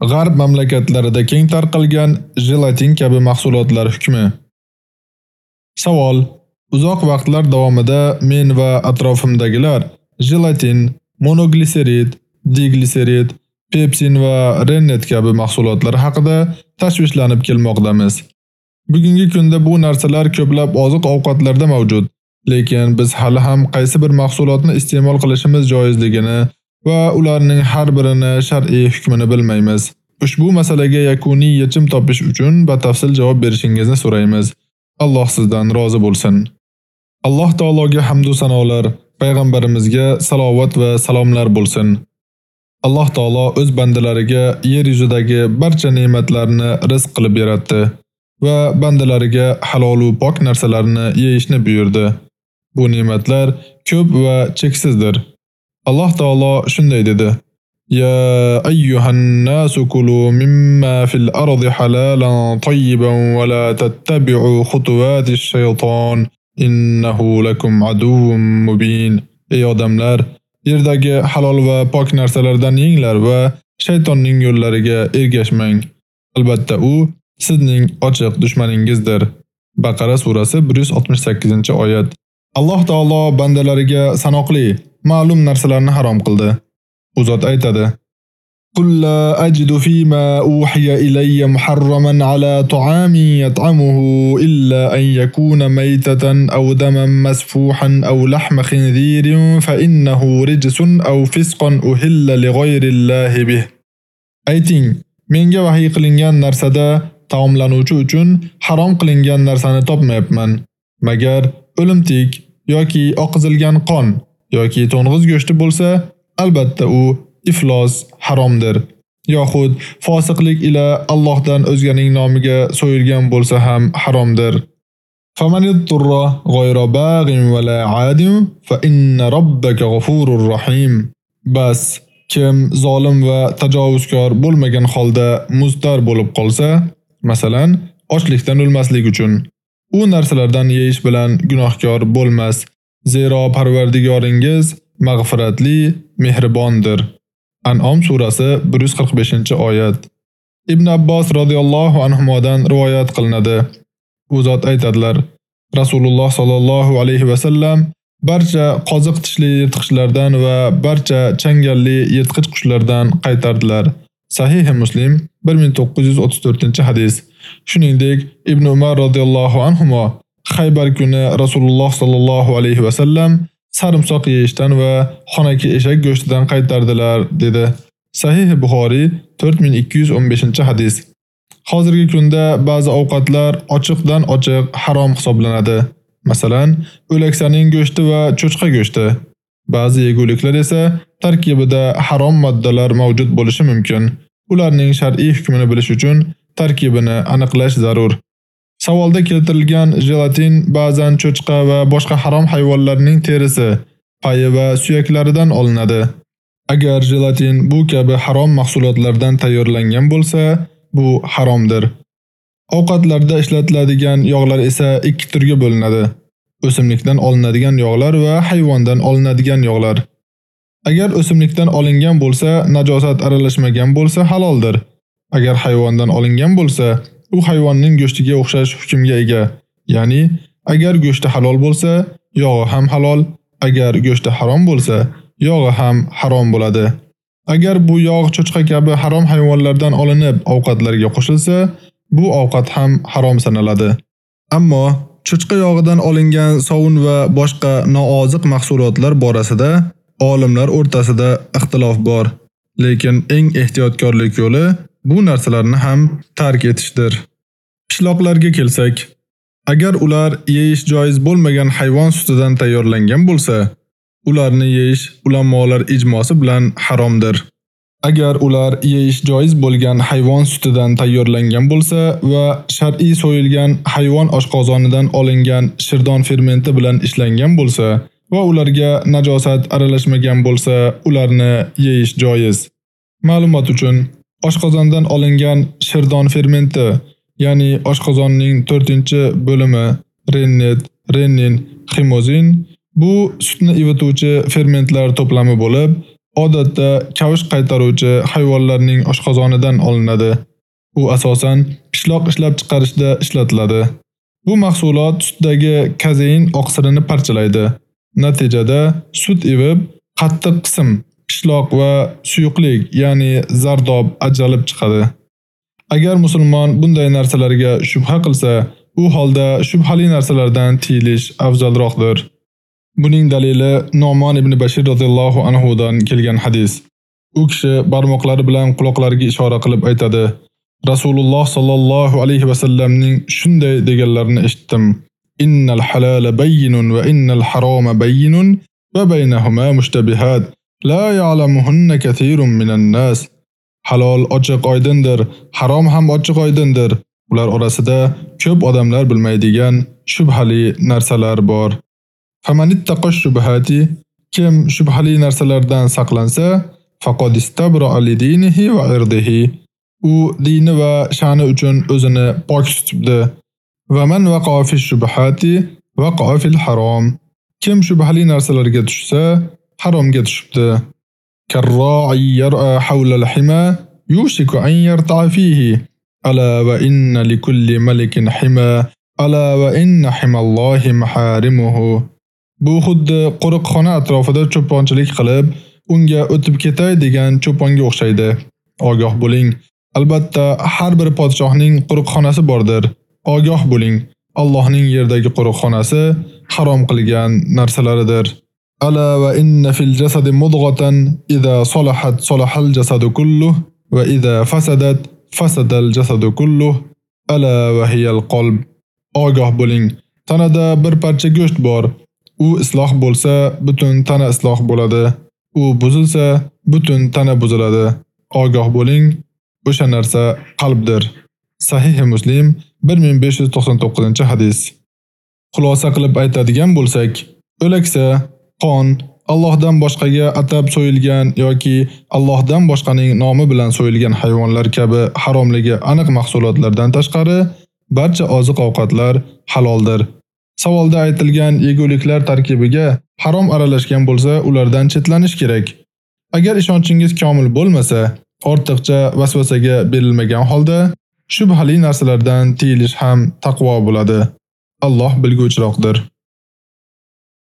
G'arb mamlakatlarida keng tarqalgan jelatin kabi mahsulotlar hukmi. Savol: Uzoq vaqtlar davomida men va atrofimdagilar jelatin, monogliserid, digliserid, pepsin va rennet kabi mahsulotlar haqida tashvishlanib kelmoqdamiz. Bugungi kunda bu narsalar ko'plab oziq-ovqatlarda mavjud, lekin biz hali ham qaysi bir mahsulotni iste'mol qilishimiz joizligini va ularning har birini shar'iy hukmini bilmaymiz. Ushbu masalaga yakuniy yechim topish uchun batafsil javob berishingizni so'raymiz. Alloh sizdan rozi bo'lsin. Alloh taologa hamd va sanolar, payg'ambarimizga salovat va salomlar bo'lsin. Alloh taolo o'z bandalariga yer yuzidagi barcha ne'matlarni rizq qilib yaratdi va bandalariga halol va pok narsalarni yeyishni buyurdi. Bu ne'matlar ko'p va cheksizdir. Alloh taolo shunday dedi: "Ya ayyuhan nasu kulu mimma fil ardi halalan tayyiban va la tattabi'u khutuwatish shayton innahu lakum aduwwun mubin." Ey odamlar, yerdagi halol va pok narsalardan yenglar va shaytonning yo'llariga ergashmang. Albatta u sizning ochiq dushmaningizdir. Baqara surasi 168-oyat. Alloh taolo bandalariga sanoqli, ma'lum narsalarni harom qildi. Uzot aytadi: "Qul la ajidu fi ma uhiya ilayya muharraman ala ta'ami yat'amuhu illa an yakuna maytatan aw daman masfuhan aw lahma khinzirin fa innahu rijsun aw fisqan uhilla li ghayri Allahi bih." Ayting, menga vahiy qilingan narsada taomlanuvchi uchun harom qilingan narsani topmayapman, magar o'limtik yoki oqizilgan qon yoki to'ng'iz go'shti bo'lsa, albatta u iflos haromdir. yoxud fosiqlik ila Allohdan o'zganing nomiga so'yilgan bo'lsa ham haromdir. Famanitturra g'ayra baghin va la adim fa inna robbaka g'afurur rahim. Bas kim zolim va tajovuzkor bo'lmagan holda muztar bo'lib qolsa, masalan, ochlikdan o'lmaslik uchun u narsalardan yeyish bilan gunohkor bo'lmas Zero Parvardigoringiz mag'firatli, mehribondir. An'om surasi 145-oyat. Ibn Abbos radhiyallohu anhumodan rivoyat qilinadi. U zot aytadilar: Rasululloh sallallohu alayhi va sallam barcha qoziq tishli yirtqichlardan va barcha changalli yirtqich qushlardan qaytardilar. Sahih Muslim 1934-hadis. Shuningdek, Ibn Umar radhiyallohu anhumo Xaybar kuni Rasululloh sallallohu alayhi va sallam sarimsoq yeyishdan va xonaki eshak go'shtidan qaytardilar, dedi. Sahih Buxoriy 4215-hadis. Hozirgi kunda ba'zi ovqatlar ochiqdan ochiq harom hisoblanadi. Masalan, o'laksaning go'shti va cho'chqa go'shti. Ba'zi yeguliklar esa tarkibida harom moddalar mavjud bo'lishi mumkin. Ularning shar'iy hukmini bilish uchun tarkibini aniqlash zarur. Savolda keltirilgan jelatin ba'zan cho'chqa va boshqa harom hayvonlarning terisi, payi va suyaklaridan olinadi. Agar jelatin bu kabi harom mahsulotlardan tayyorlangan bo'lsa, bu haromdir. Ovqatlarda ishlatiladigan yog'lar esa ikki turga bo'linadi. O'simlikdan olinadigan yog'lar va hayvondan olinadigan yog'lar. Agar o'simlikdan olingan bo'lsa, najosat aralashmagan bo'lsa haloldir. Agar hayvondan olingan bo'lsa, u hayvonning go'shtiga o'xshash hukmga ega. Ya'ni, agar go'shti halol bo'lsa, yog'i ham halol, agar go'shti harom bo'lsa, yog'i ham harom bo'ladi. Agar bu yog' cho'chqa kabi harom hayvonlardan olinib ovqatlarga qo'shilsa, bu ovqat ham harom sanaladi. Ammo cho'chqa yog'idan olingan sovun va boshqa nooziq mahsulotlar borasida olimlar o'rtasida ixtilof bor. Lekin eng ehtiyotkorlik yo'li bu narsalarni ham tark etishdir. Qishloqlarga kelsak, agar ular yeyish joiz bo'lmagan hayvon sutidan tayyorlangan bo'lsa, ularni yeyish ulamolar ijmosi bilan haromdir. Agar ular yeyish joiz bo'lgan hayvon sutidan tayyorlangan bo'lsa va shar'iy so'yilgan hayvon oshqozonidan olingan shirdon fermenti bilan ishlangan bo'lsa va ularga najosat aralashmagan bo'lsa, ularni yeyish joiz. Ma'lumot uchun, oshqozondan olingan shirdon fermenti, ya'ni oshqozonning 4-bo'limi rennet, rennin, ximozin bu sutni ivituvchi fermentlar to'plami bo'lib, odatda kavush qaytaruvchi hayvonlarning oshqozonidan olinadi. U asosan pishloq ishlab chiqarishda ishlatiladi. Bu mahsulot sutdagi kazein oqsilini parchalaydi. Natijada sut ivib, qattiq qism, pishloq va suyuqlik, ya'ni zardob ajralib chiqadi. Agar musulmon bunday narsalarga shubha qilsa, u holda shubhali narsalardan tiyilish afzalroqdir. Buning dalili Nomon ibn Bashir radhiyallohu anhu dan kelgan hadis. U kishi barmoqlari bilan quloqlariga ishora qilib aytadi: Rasululloh sallallohu alayhi va sallamning shunday deganlarini eshitdim. Innal halala bayyinun va innal haroma bayyinun va baynahuma mushtabihat la ya'lamuhunna katirun minan nas. Halol ochiq oydindir, harom ham ochiq oydindir. Ular orasida ko'p odamlar bilmaydigan shubhali narsalar bor. Famanittaqa shubhati kim shubhali narsalardan saqlansa, faqad istabra alidinihi va irdihi. U dini va sha'ni uchun o'zini pok tutibdi. Va man waqa fi shubhati waqa fil harom. Kim shubhali narsalarga tushsa, haromga tushibdi. Karra'i yar'a hawla al-hima yushiku an yarta'a fihi. Ala va inna likulli malikin hima. Ala va inna himallohi maharimuhu. Bu xuddi qo'riqxona atrofida cho'ponchilik qilib, unga o'tib ketay degan cho'ponga o'xshaydi. Ogoh bo'ling. Albatta, har bir podshohning qo'riqxonasi bordir. Ogoh bo'ling. Allohning yerdagi qo'riqxonasi harom qilgan narsalaridir. Ala va inna fil jasadi mudghatan idha salahat salahal jasadu kulluh va idha fasadat fasadal jasadu kulluh. Ala va hiyal qalb. Ogoh bo'ling. Tanada bir parcha go'sht bor. U isloh bo'lsa, butun tana isloh bo'ladi. U buzilsa, butun tana buziladi. Ogoh bo'ling, o'sha narsa qalbdir. Sahih Muslim 1599-hadis. Xulosa qilib aytadigan bo'lsak, o'laksa, qon Allohdan boshqaga atab so'yilgan yoki Allohdan boshqaning nomi bilan so'yilgan hayvonlar kabi haromligi aniq mahsulotlardan tashqari barcha oziq-ovqatlar haloldir. Savolda aytilgan yeguliklar tarkibiga harom aralashgan bo'lsa, ulardan chetlanish kerak. Agar ishonchingiz komil bo'lmasa, ortiqcha vasvasaga berilmagan holda shubhali narsalardan tiyilish ham taqvo bo'ladi. Alloh bilguvchiroqdir.